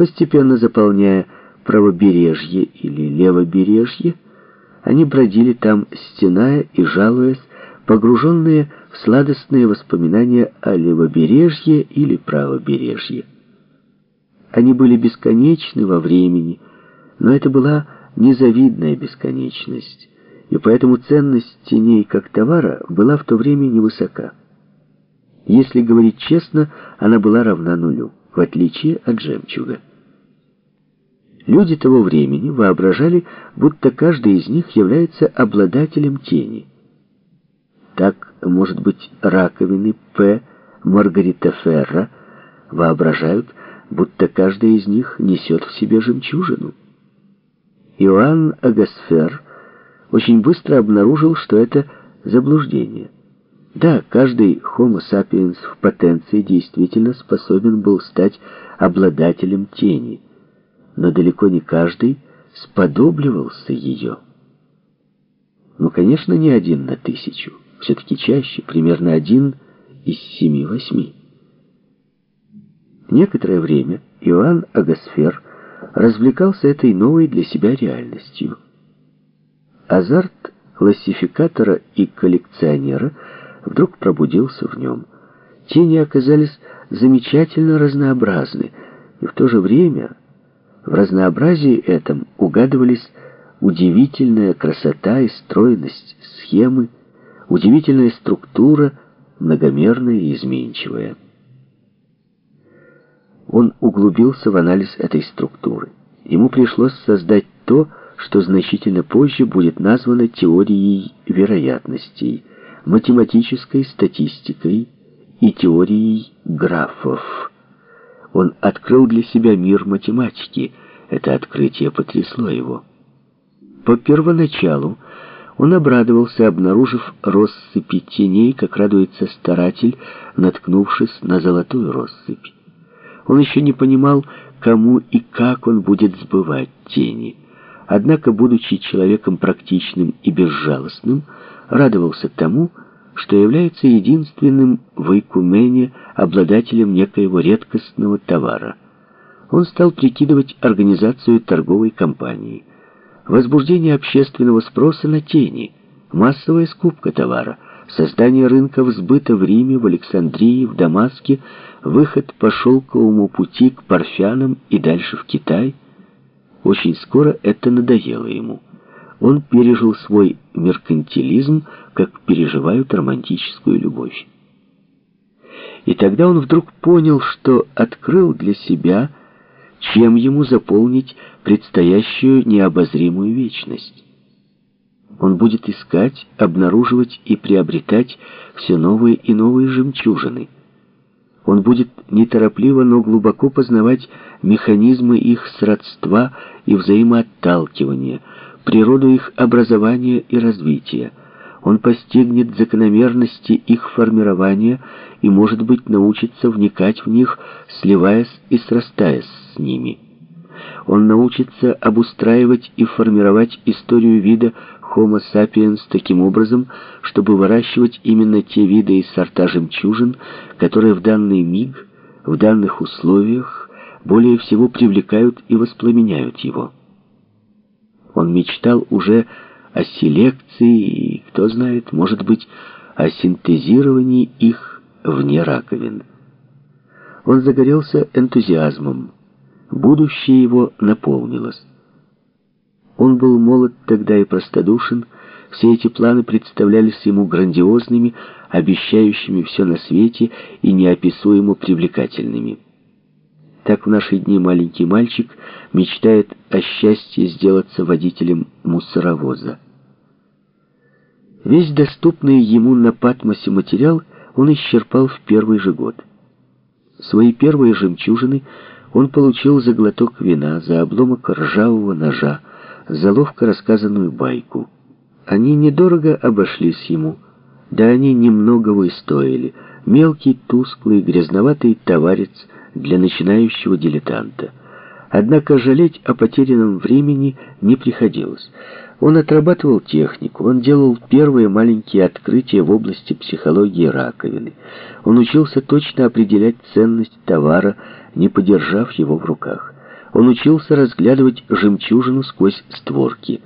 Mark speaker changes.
Speaker 1: Постепенно заполняя правобережье или левобережье, они бродили там, стеная и жалуясь, погруженные в сладостные воспоминания о левобережье или правобережье. Они были бесконечны во времени, но это была незавидная бесконечность, и поэтому ценность теней как товара была в то время невысока. Если говорить честно, она была равна нулю, в отличие от жемчуга. Люди того времени воображали, будто каждый из них является обладателем тени. Так, может быть, раковины П. Маргарита Ферра воображают, будто каждый из них несет в себе жемчужину. Иоанн Агасфер очень быстро обнаружил, что это заблуждение. Да, каждый Homo sapiens в потенции действительно способен был стать обладателем тени, но далеко не каждый сподобливался ее. Ну, конечно, не один на тысячу, все-таки чаще, примерно один из семи-восьми. Некоторое время Иоанн Агасфер развлекался этой новой для себя реальностью. Азарт классификатора и коллекционера вдруг пробудился в нем. Тени оказались замечательно разнообразны, и в то же время в разнообразии этом угадывались удивительная красота и стройность схемы, удивительная структура, многомерная и изменчивая. Он углубился в анализ этой структуры. Ему пришлось создать то, что значительно позже будет названо теорией вероятностей, математической статистикой и теорией графов. Он открыл для себя мир математики. Это открытие потрясло его. По первоначалу он обрадовался, обнаружив россыпи теней, как радуется старатель, наткнувшись на золотую россыпь. Он еще не понимал, кому и как он будет сбывать тени. Однако, будучи человеком практичным и безжалостным, радовался тому, что является единственным в Икумене обладателем некоего редкостного товара. Он стал прикидывать организацию торговой компании, возбуждение общественного спроса на тени, массовая скупка товара, создание рынков сбыта в Риме, в Александрии, в Дамаске – выход по шелковому пути к парфянам и дальше в Китай. Очень скоро это надоело ему. Он пережил свой меркантилизм, как переживают романтическую любовь. И тогда он вдруг понял, что открыл для себя, чем ему заполнить предстоящую необозримую вечность. Он будет искать, обнаруживать и приобретать все новые и новые жемчужины – он будет неторопливо, но глубоко познавать механизмы их сродства и взаимоотталкивания, природу их образования и развития. Он постигнет закономерности их формирования и, может быть, научится вникать в них, сливаясь и срастаясь с ними. Он научится обустраивать и формировать историю вида Homo sapiens таким образом, чтобы выращивать именно те виды и сорта жемчужин, которые в данный миг, в данных условиях, более всего привлекают и воспламеняют его. Он мечтал уже о селекции и, кто знает, может быть, о синтезировании их вне раковин. Он загорелся энтузиазмом. Будущее его наполнилось. Он был молод тогда и простодушен, все эти планы представлялись ему грандиозными, обещающими все на свете и неописуемо привлекательными. Так в наши дни маленький мальчик мечтает о счастье сделаться водителем мусоровоза. Весь доступный ему на Патмосе материал он исчерпал в первый же год. Свои первые жемчужины он получил за глоток вина, за обломок ржавого ножа, за ловко рассказанную байку. Они недорого обошлись ему, да они немногого и стоили. Мелкий, тусклый, грязноватый товарец для начинающего дилетанта. Однако жалеть о потерянном времени не приходилось. Он отрабатывал технику, он делал первые маленькие открытия в области психологии раковины. Он учился точно определять ценность товара, не подержав его в руках. он учился разглядывать жемчужину сквозь створки.